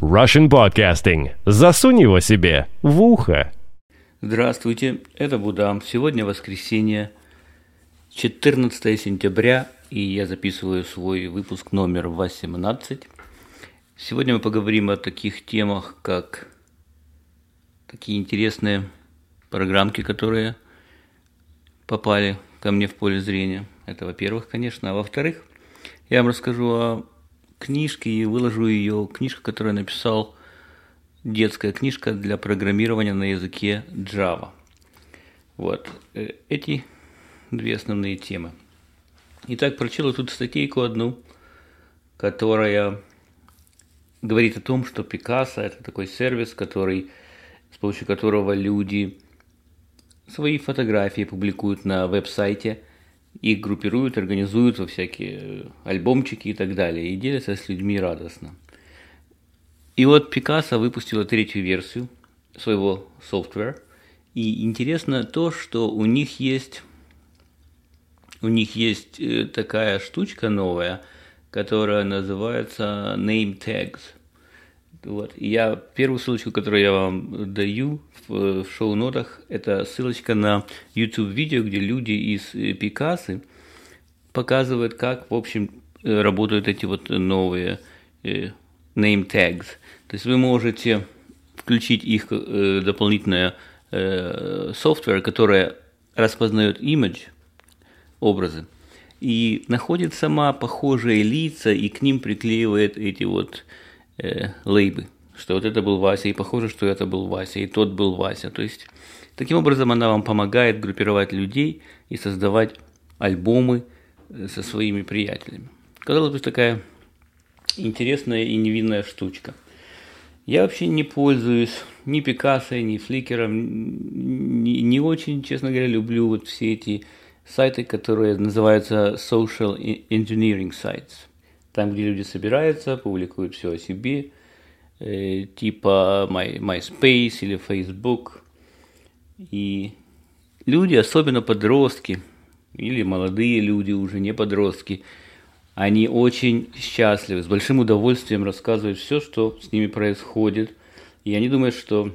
Russian Podcasting. Засунь его себе в ухо. Здравствуйте, это Будам. Сегодня воскресенье, 14 сентября, и я записываю свой выпуск номер 18. Сегодня мы поговорим о таких темах, как такие интересные программки, которые попали ко мне в поле зрения. Это во-первых, конечно. А во-вторых, я вам расскажу о книжке и выложу ее, книжка, которую я написал, детская книжка для программирования на языке Java. Вот. Э, эти две основные темы. Итак, прочел тут статейку одну, которая говорит о том, что Пикассо – это такой сервис, который, с помощью которого люди свои фотографии публикуют на веб-сайте – их группируют, организуют во всякие э, альбомчики и так далее, и делятся с людьми радостно. И вот Пикассо выпустила третью версию своего софтвера, и интересно то, что у них есть у них есть э, такая штучка новая, которая называется name tags – вот. И я первую ссылочку, которую я вам даю в, в шоу-нотах, это ссылочка на YouTube-видео, где люди из э, Пикасы показывают, как, в общем, э, работают эти вот новые э, name tags. То есть вы можете включить их э, дополнительное э, которое распознает image, образы, и находит сама похожие лица и к ним приклеивает эти вот э, лейбы, что вот это был Вася, и похоже, что это был Вася, и тот был Вася. То есть таким образом она вам помогает группировать людей и создавать альбомы э, со своими приятелями. Казалось бы, такая интересная и невинная штучка. Я вообще не пользуюсь ни Пикассо, ни Фликером, не, не очень, честно говоря, люблю вот все эти сайты, которые называются social engineering sites там, где люди собираются, публикуют все о себе, э, типа My, MySpace или Facebook. И люди, особенно подростки, или молодые люди, уже не подростки, они очень счастливы, с большим удовольствием рассказывают все, что с ними происходит. И они думают, что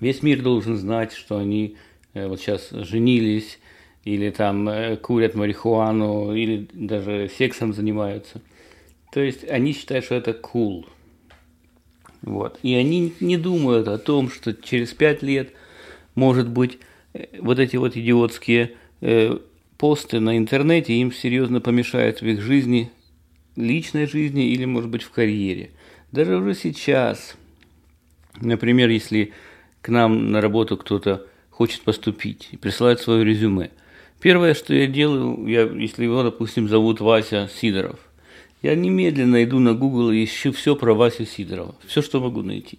весь мир должен знать, что они э, вот сейчас женились, или там э, курят марихуану, или даже сексом занимаются. То есть они считают, что это cool. Вот. И они не думают о том, что через пять лет, может быть, э, вот эти вот идиотские э, посты на интернете им серьезно помешают в их жизни, личной жизни или, может быть, в карьере. Даже уже сейчас, например, если к нам на работу кто-то хочет поступить и присылает свое резюме, Первое, что я делаю, я, если его, допустим, зовут Вася Сидоров, я немедленно иду на Google и ищу все про Васю Сидорова, все, что могу найти.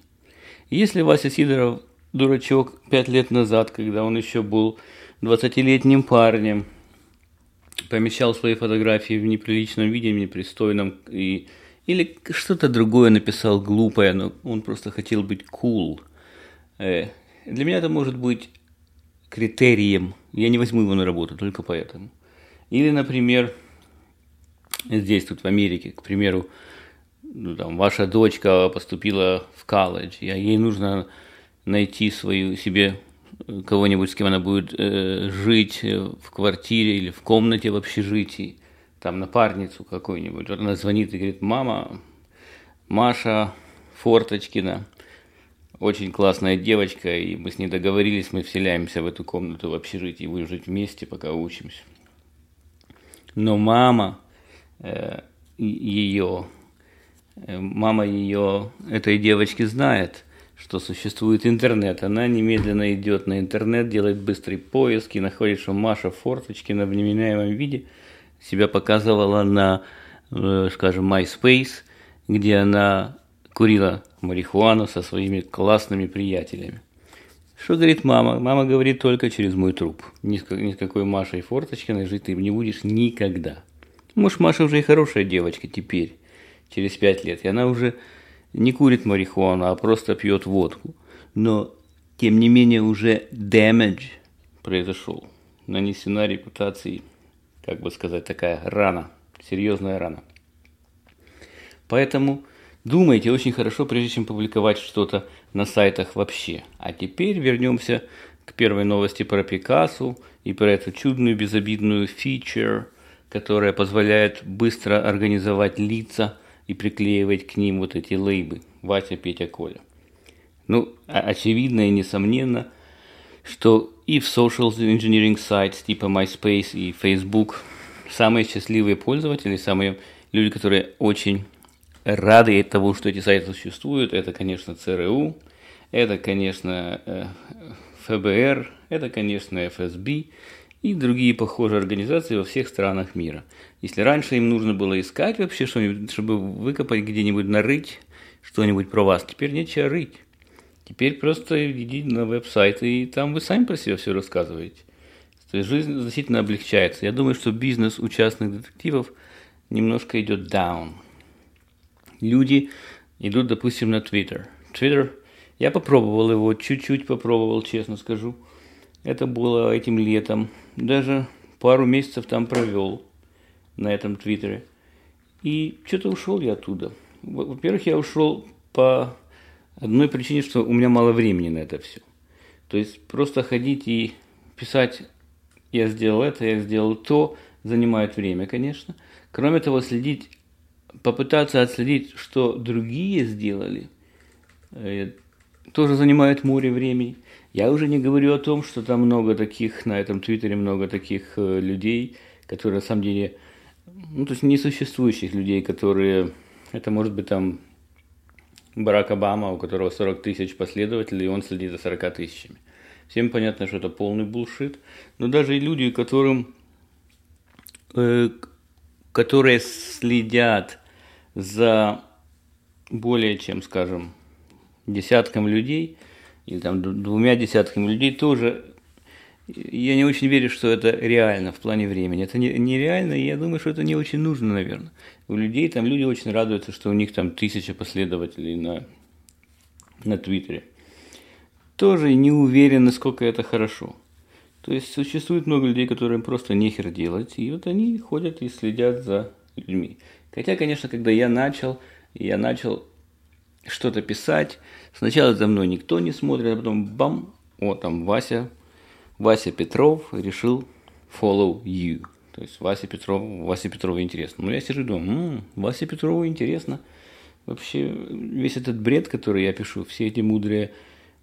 Если Вася Сидоров, дурачок, пять лет назад, когда он еще был 20-летним парнем, помещал свои фотографии в неприличном виде, в непристойном, и, или что-то другое написал глупое, но он просто хотел быть cool. Э, для меня это может быть критерием. Я не возьму его на работу только поэтому. Или, например, здесь, тут в Америке, к примеру, ну, там, ваша дочка поступила в колледж, и ей нужно найти свою себе э, кого-нибудь, с кем она будет э, жить в квартире или в комнате в общежитии, там напарницу какую-нибудь. Она звонит и говорит, мама, Маша Форточкина – очень классная девочка, и мы с ней договорились, мы вселяемся в эту комнату в общежитии, будем жить вместе, пока учимся. Но мама э, ее, э, мама ее, этой девочки знает, что существует интернет. Она немедленно идет на интернет, делает быстрый поиск и находит, что Маша Форточкина в неменяемом виде себя показывала на, э, скажем, MySpace, где она курила марихуану со своими классными приятелями. Что говорит мама? Мама говорит только через мой труп. Ни с, какой Машей Форточкиной жить ты не будешь никогда. Может, Маша уже и хорошая девочка теперь, через пять лет, и она уже не курит марихуану, а просто пьет водку. Но, тем не менее, уже damage произошел. Нанесена репутации, как бы сказать, такая рана, серьезная рана. Поэтому думайте очень хорошо, прежде чем публиковать что-то на сайтах вообще. А теперь вернемся к первой новости про Пикассу и про эту чудную безобидную фичер, которая позволяет быстро организовать лица и приклеивать к ним вот эти лейбы Вася, Петя, Коля. Ну, очевидно и несомненно, что и в social engineering sites типа MySpace и Facebook самые счастливые пользователи, самые люди, которые очень рады того, что эти сайты существуют, это, конечно, ЦРУ, это, конечно, э, ФБР, это, конечно, ФСБ и другие похожие организации во всех странах мира. Если раньше им нужно было искать вообще что-нибудь, чтобы выкопать где-нибудь, нарыть что-нибудь про вас, теперь нечего рыть. Теперь просто идите на веб-сайт, и там вы сами про себя все рассказываете. То есть жизнь значительно облегчается. Я думаю, что бизнес у частных детективов немножко идет down. Люди идут, допустим, на Twitter. Twitter, я попробовал его, чуть-чуть попробовал, честно скажу. Это было этим летом. Даже пару месяцев там провел на этом Твиттере. И что-то ушел я оттуда. Во-первых, я ушел по одной причине, что у меня мало времени на это все. То есть просто ходить и писать «я сделал это, я сделал то» занимает время, конечно. Кроме того, следить, попытаться отследить, что другие сделали, э, тоже занимает море времени. Я уже не говорю о том, что там много таких, на этом твиттере много таких э, людей, которые на самом деле, ну, то есть несуществующих людей, которые, это может быть там Барак Обама, у которого 40 тысяч последователей, и он следит за 40 тысячами. Всем понятно, что это полный булшит. Но даже и люди, которым, э, которые следят за более чем, скажем, десятком людей, или там двумя десятками людей, тоже я не очень верю, что это реально в плане времени. Это нереально, и я думаю, что это не очень нужно, наверное. У людей там люди очень радуются, что у них там тысяча последователей на, на Твиттере. Тоже не уверен, насколько это хорошо. То есть существует много людей, которым просто нехер делать, и вот они ходят и следят за людьми. Хотя, конечно, когда я начал, я начал что-то писать, сначала за мной никто не смотрит, а потом бам, о, там Вася Вася Петров решил follow you. То есть Вася Петров, Вася Петрову интересно. Ну, я сижу и думаю, м-м, Вася Петрову интересно. Вообще, весь этот бред, который я пишу, все эти мудрые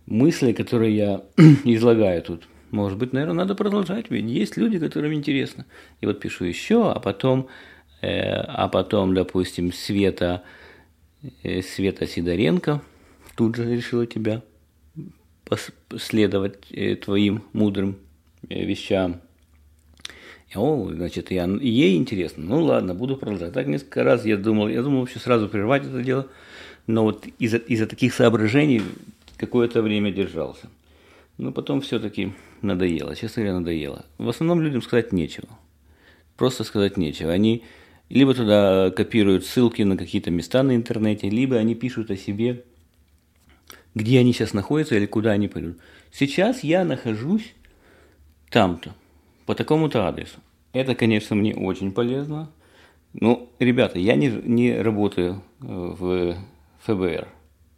мысли, которые я излагаю тут, может быть, наверное, надо продолжать, ведь есть люди, которым интересно. И вот пишу еще, а потом, а потом, допустим, Света, э, Света Сидоренко тут же решила тебя следовать э, твоим мудрым э, вещам. О, значит, я, ей интересно. Ну ладно, буду продолжать. Так несколько раз я думал, я думал вообще сразу прервать это дело, но вот из-за из таких соображений какое-то время держался. Но потом все-таки надоело, честно говоря, надоело. В основном людям сказать нечего. Просто сказать нечего. Они либо туда копируют ссылки на какие-то места на интернете, либо они пишут о себе где они сейчас находятся или куда они пойдут. Сейчас я нахожусь там-то, по такому-то адресу. Это, конечно, мне очень полезно. Но, ребята, я не, не работаю э, в ФБР.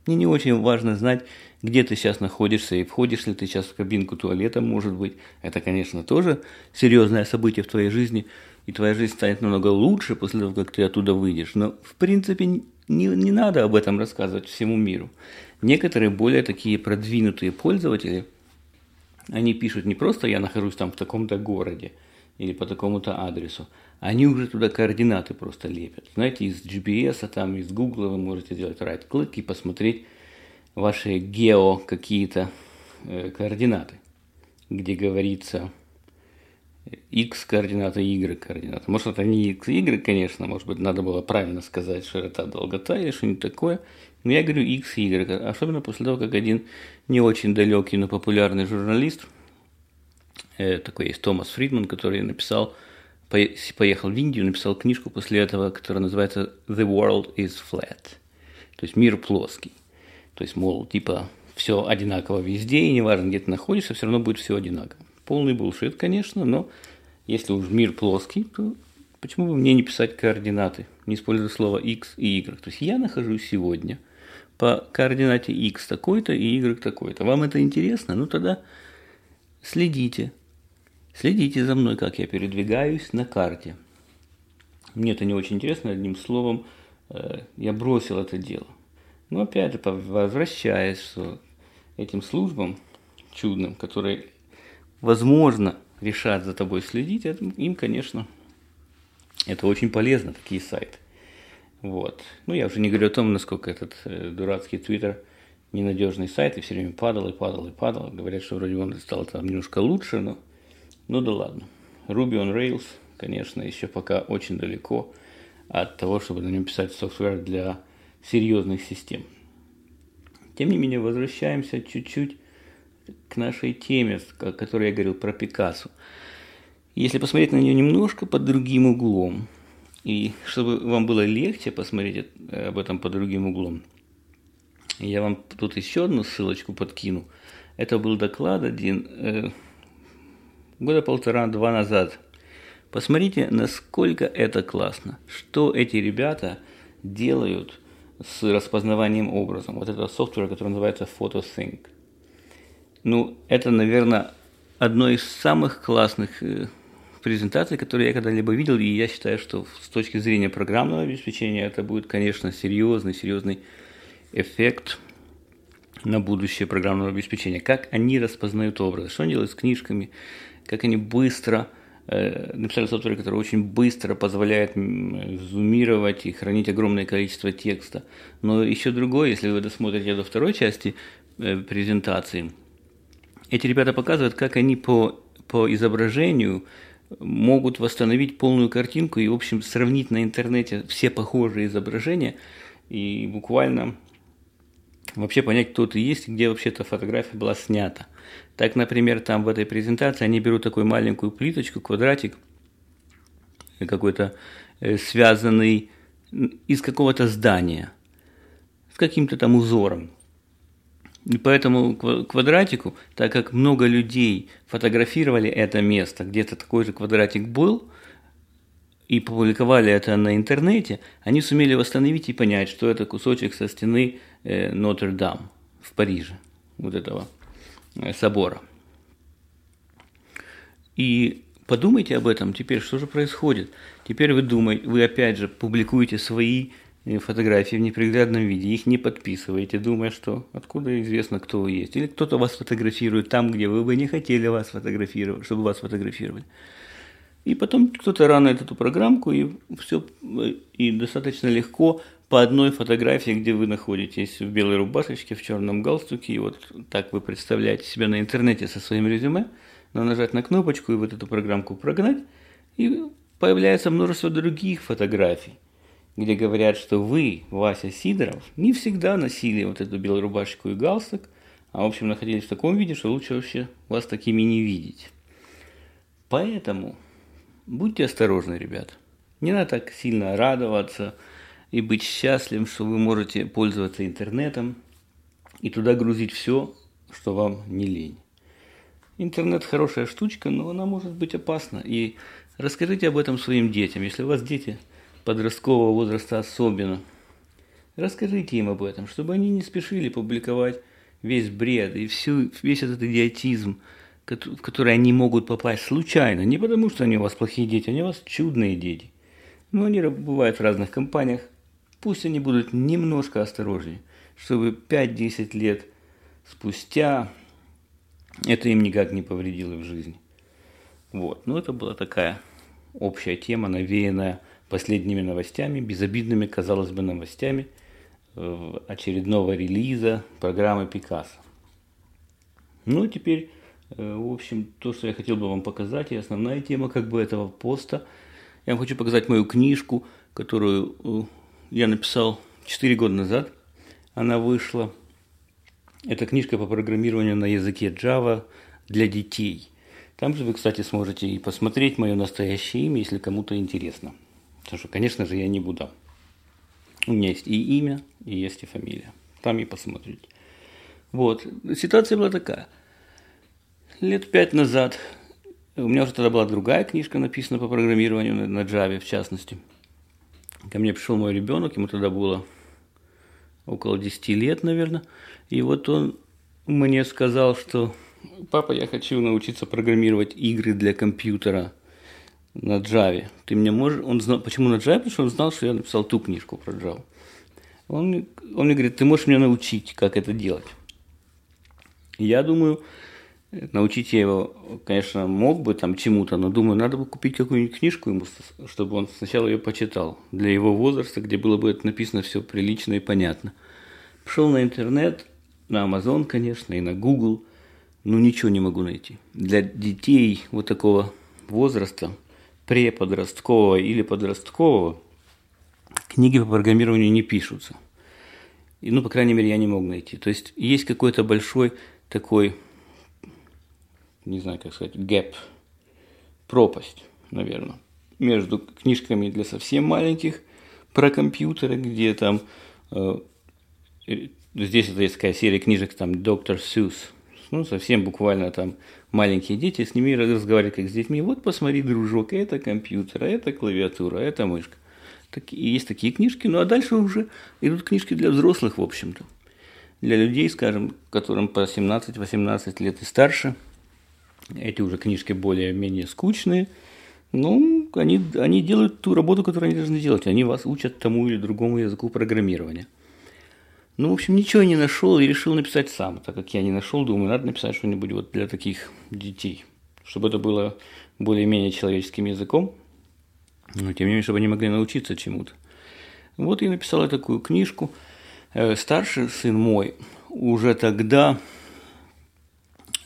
Мне не очень важно знать, где ты сейчас находишься и входишь ли ты сейчас в кабинку туалета, может быть. Это, конечно, тоже серьезное событие в твоей жизни, и твоя жизнь станет намного лучше после того, как ты оттуда выйдешь. Но, в принципе, не, не надо об этом рассказывать всему миру. Некоторые более такие продвинутые пользователи, они пишут не просто «я нахожусь там в таком-то городе» или по такому-то адресу, они уже туда координаты просто лепят. Знаете, из GPS, там из Google вы можете сделать right-клик и посмотреть ваши гео какие-то э, координаты, где говорится x координата, y координата. Может, это не x, y, конечно, может быть, надо было правильно сказать широта, долгота или что-нибудь такое. Но я говорю x и y, особенно после того, как один не очень далекий, но популярный журналист, э, такой есть Томас Фридман, который написал, поехал в Индию, написал книжку после этого, которая называется «The World is Flat», то есть «Мир плоский». То есть, мол, типа, все одинаково везде, и неважно, где ты находишься, все равно будет все одинаково. Полный булшит, конечно, но если уж мир плоский, то Почему бы мне не писать координаты, не используя слово x и y? То есть я нахожусь сегодня по координате x такой-то и y такой-то. Вам это интересно? Ну тогда следите. Следите за мной, как я передвигаюсь на карте. Мне это не очень интересно, одним словом, э, я бросил это дело. Но опять же, возвращаясь к этим службам чудным, которые, возможно, решат за тобой следить, им, конечно, это очень полезно, такие сайты. Вот. Ну, я уже не говорю о том, насколько этот э, дурацкий твиттер ненадежный сайт, и все время падал и падал и падал. Говорят, что вроде он стал там немножко лучше, но ну да ладно. Ruby on Rails, конечно, еще пока очень далеко от того, чтобы на нем писать софтвер для серьезных систем. Тем не менее, возвращаемся чуть-чуть к нашей теме, о которой я говорил про Пикассо. Если посмотреть на нее немножко под другим углом, и чтобы вам было легче посмотреть об этом под другим углом, я вам тут еще одну ссылочку подкину. Это был доклад один э, года полтора-два назад. Посмотрите, насколько это классно. Что эти ребята делают с распознаванием образом. Вот это софтвер, который называется PhotoSync. Ну, это, наверное, одно из самых классных э, презентаций, которые я когда-либо видел, и я считаю, что с точки зрения программного обеспечения это будет, конечно, серьезный, серьезный эффект на будущее программного обеспечения. Как они распознают образы, что они делают с книжками, как они быстро э, написали софтвер, который очень быстро позволяет зумировать и хранить огромное количество текста. Но еще другое, если вы досмотрите до второй части э, презентации, эти ребята показывают, как они по, по изображению могут восстановить полную картинку и, в общем, сравнить на интернете все похожие изображения и буквально вообще понять, кто ты есть где вообще эта фотография была снята. Так, например, там в этой презентации они берут такую маленькую плиточку, квадратик, какой-то э, связанный из какого-то здания, с каким-то там узором. И поэтому квадратику, так как много людей фотографировали это место, где-то такой же квадратик был, и публиковали это на интернете, они сумели восстановить и понять, что это кусочек со стены э, Нотр-Дам в Париже, вот этого Э, собора. И подумайте об этом теперь, что же происходит. Теперь вы думаете, вы опять же публикуете свои э, фотографии в неприглядном виде, их не подписываете, думая, что откуда известно, кто вы есть. Или кто-то вас фотографирует там, где вы бы не хотели вас фотографировать, чтобы вас фотографировали. И потом кто-то ранит эту программку, и все и достаточно легко по одной фотографии, где вы находитесь в белой рубашечке, в черном галстуке, и вот так вы представляете себя на интернете со своим резюме, но нажать на кнопочку и вот эту программку прогнать, и появляется множество других фотографий, где говорят, что вы, Вася Сидоров, не всегда носили вот эту белую рубашечку и галстук, а в общем находились в таком виде, что лучше вообще вас такими не видеть. Поэтому будьте осторожны, ребята. Не надо так сильно радоваться – и быть счастливым, что вы можете пользоваться интернетом и туда грузить все, что вам не лень. Интернет хорошая штучка, но она может быть опасна. И расскажите об этом своим детям. Если у вас дети подросткового возраста особенно, расскажите им об этом, чтобы они не спешили публиковать весь бред и всю, весь этот идиотизм, в который они могут попасть случайно. Не потому, что они у вас плохие дети, они у вас чудные дети. Но они бывают в разных компаниях, Пусть они будут немножко осторожнее, чтобы 5-10 лет спустя это им никак не повредило в жизни. Вот. Ну, это была такая общая тема, навеянная последними новостями, безобидными, казалось бы, новостями э, очередного релиза программы Пикассо. Ну, теперь, э, в общем, то, что я хотел бы вам показать, и основная тема как бы этого поста. Я вам хочу показать мою книжку, которую э, я написал 4 года назад. Она вышла. Это книжка по программированию на языке Java для детей. Там же вы, кстати, сможете и посмотреть мое настоящее имя, если кому-то интересно. Потому что, конечно же, я не буду. У меня есть и имя, и есть и фамилия. Там и посмотрите. Вот. Ситуация была такая. Лет пять назад У меня уже тогда была другая книжка написана по программированию на, на Java, в частности. Ко мне пришел мой ребенок, ему тогда было около 10 лет, наверное. И вот он мне сказал, что папа, я хочу научиться программировать игры для компьютера на Java. Ты мне можешь... Он знал... Почему на Java? Потому что он знал, что я написал ту книжку про Java. Он, он мне говорит, ты можешь меня научить, как это делать. Я думаю, научить я его, конечно, мог бы там чему-то, но думаю, надо бы купить какую-нибудь книжку ему, чтобы он сначала ее почитал. Для его возраста, где было бы это написано все прилично и понятно. Пошел на интернет, на Amazon, конечно, и на Google, но ничего не могу найти. Для детей вот такого возраста, преподросткового или подросткового, книги по программированию не пишутся. И, ну, по крайней мере, я не мог найти. То есть есть какой-то большой такой, не знаю, как сказать, гэп, пропасть, наверное, между книжками для совсем маленьких про компьютеры, где там э, здесь это есть такая серия книжек, там доктор Сюс, ну, совсем буквально там маленькие дети, с ними разговаривают как с детьми. Вот посмотри, дружок, это компьютер, а это клавиатура, а это мышка. Такие, есть такие книжки, ну а дальше уже идут книжки для взрослых, в общем-то. Для людей, скажем, которым по 17-18 лет и старше, эти уже книжки более-менее скучные, ну, они, они делают ту работу, которую они должны делать. Они вас учат тому или другому языку программирования. Ну, в общем, ничего не нашел и решил написать сам. Так как я не нашел, думаю, надо написать что-нибудь вот для таких детей, чтобы это было более-менее человеческим языком, но тем не менее, чтобы они могли научиться чему-то. Вот я написал такую книжку. Э, старший сын мой уже тогда,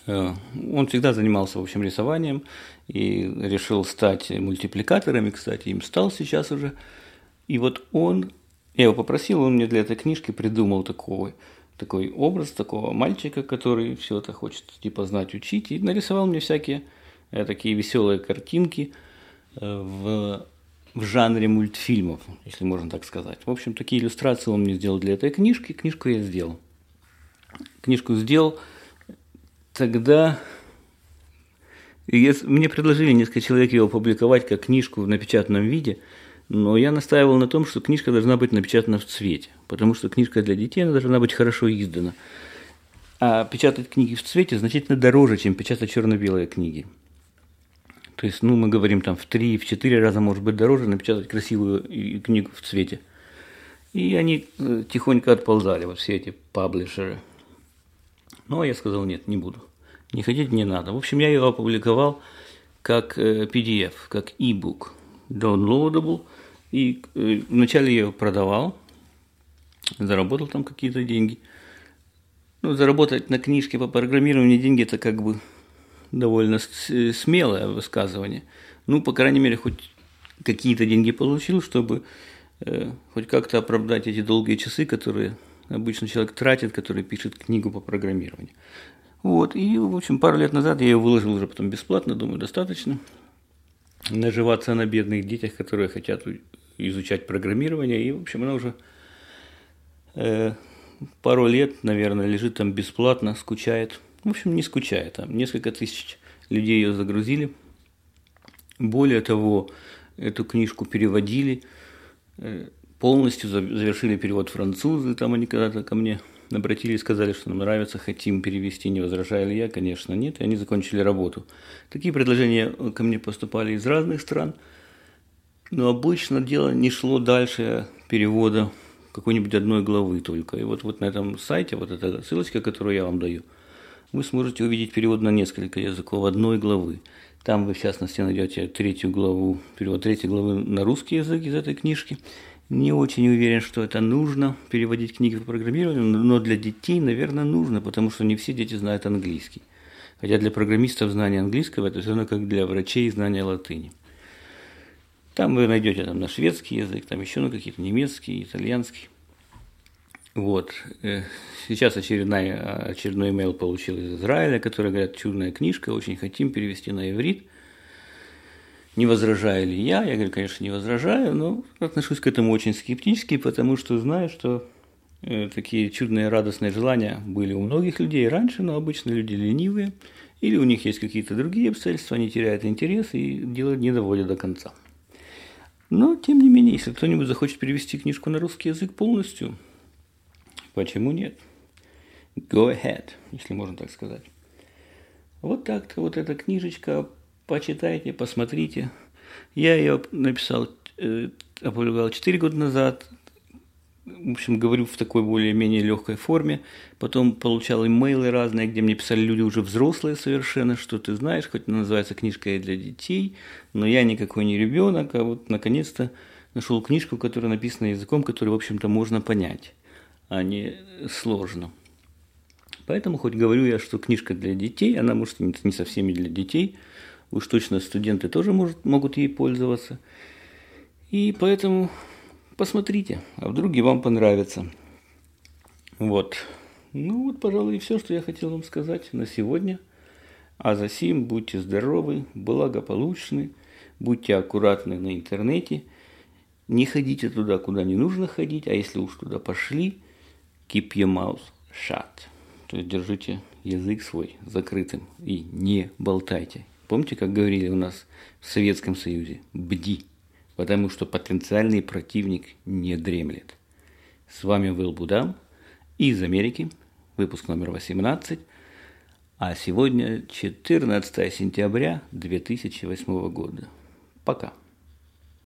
э, он всегда занимался, в общем, рисованием и решил стать мультипликаторами, кстати, им стал сейчас уже. И вот он, я его попросил, он мне для этой книжки придумал такой, такой образ такого мальчика, который все это хочет типа знать, учить, и нарисовал мне всякие э, такие веселые картинки в в жанре мультфильмов, если можно так сказать. В общем, такие иллюстрации он мне сделал для этой книжки. Книжку я сделал. Книжку сделал тогда... Мне предложили несколько человек ее опубликовать как книжку в напечатанном виде, но я настаивал на том, что книжка должна быть напечатана в цвете, потому что книжка для детей она должна быть хорошо издана. А печатать книги в цвете значительно дороже, чем печатать черно-белые книги. То есть, ну, мы говорим там в три, в четыре раза, может быть, дороже напечатать красивую книгу в цвете. И они э, тихонько отползали, вот все эти паблишеры. А я сказал, нет, не буду. Не хотите, не надо. В общем, я ее опубликовал как э, PDF, как e-book, downloadable. И э, вначале я ее продавал, заработал там какие-то деньги. Ну, заработать на книжке по программированию деньги – это как бы довольно смелое высказывание. Ну, по крайней мере, хоть какие-то деньги получил, чтобы э, хоть как-то оправдать эти долгие часы, которые обычно человек тратит, который пишет книгу по программированию. Вот, и, в общем, пару лет назад я ее выложил уже потом бесплатно, думаю, достаточно. Наживаться на бедных детях, которые хотят изучать программирование, и, в общем, она уже э, пару лет, наверное, лежит там бесплатно, скучает – в общем, не скучая, там несколько тысяч людей ее загрузили. Более того, эту книжку переводили, э, полностью завершили перевод французы, там они когда-то ко мне обратились, сказали, что нам нравится, хотим перевести, не возражаю я, конечно, нет, и они закончили работу. Такие предложения ко мне поступали из разных стран, но обычно дело не шло дальше перевода какой-нибудь одной главы только. И вот, вот на этом сайте, вот эта ссылочка, которую я вам даю – вы сможете увидеть перевод на несколько языков одной главы. Там вы, в частности, найдете третью главу, перевод третьей главы на русский язык из этой книжки. Не очень уверен, что это нужно, переводить книги по программированию, но для детей, наверное, нужно, потому что не все дети знают английский. Хотя для программистов знание английского – это все равно как для врачей знание латыни. Там вы найдете там, на шведский язык, там еще на какие-то немецкий, итальянский. Вот. Э, сейчас очередной, очередной имейл получил из Израиля, который говорят, чудная книжка, очень хотим перевести на иврит. Не возражаю ли я? Я говорю, конечно, не возражаю, но отношусь к этому очень скептически, потому что знаю, что э, такие чудные радостные желания были у многих людей раньше, но обычно люди ленивые, или у них есть какие-то другие обстоятельства, они теряют интерес и дело не доводят до конца. Но, тем не менее, если кто-нибудь захочет перевести книжку на русский язык полностью, почему нет? Go ahead, если можно так сказать. Вот так-то вот эта книжечка, почитайте, посмотрите. Я ее написал, э, опубликовал 4 года назад, в общем, говорю в такой более-менее легкой форме. Потом получал имейлы разные, где мне писали люди уже взрослые совершенно, что ты знаешь, хоть она называется книжка для детей, но я никакой не ребенок, а вот наконец-то нашел книжку, которая написана языком, который, в общем-то, можно понять, а не сложно. Поэтому хоть говорю я, что книжка для детей, она может не совсем и для детей, уж точно студенты тоже может, могут ей пользоваться. И поэтому Посмотрите, а вдруг и вам понравится. Вот. Ну вот, пожалуй, и все, что я хотел вам сказать на сегодня. А за сим будьте здоровы, благополучны, будьте аккуратны на интернете, не ходите туда, куда не нужно ходить, а если уж туда пошли, keep your mouth shut. То есть держите язык свой закрытым и не болтайте. Помните, как говорили у нас в Советском Союзе? Бди потому что потенциальный противник не дремлет. С вами был Будам из Америки, выпуск номер 18, а сегодня 14 сентября 2008 года. Пока.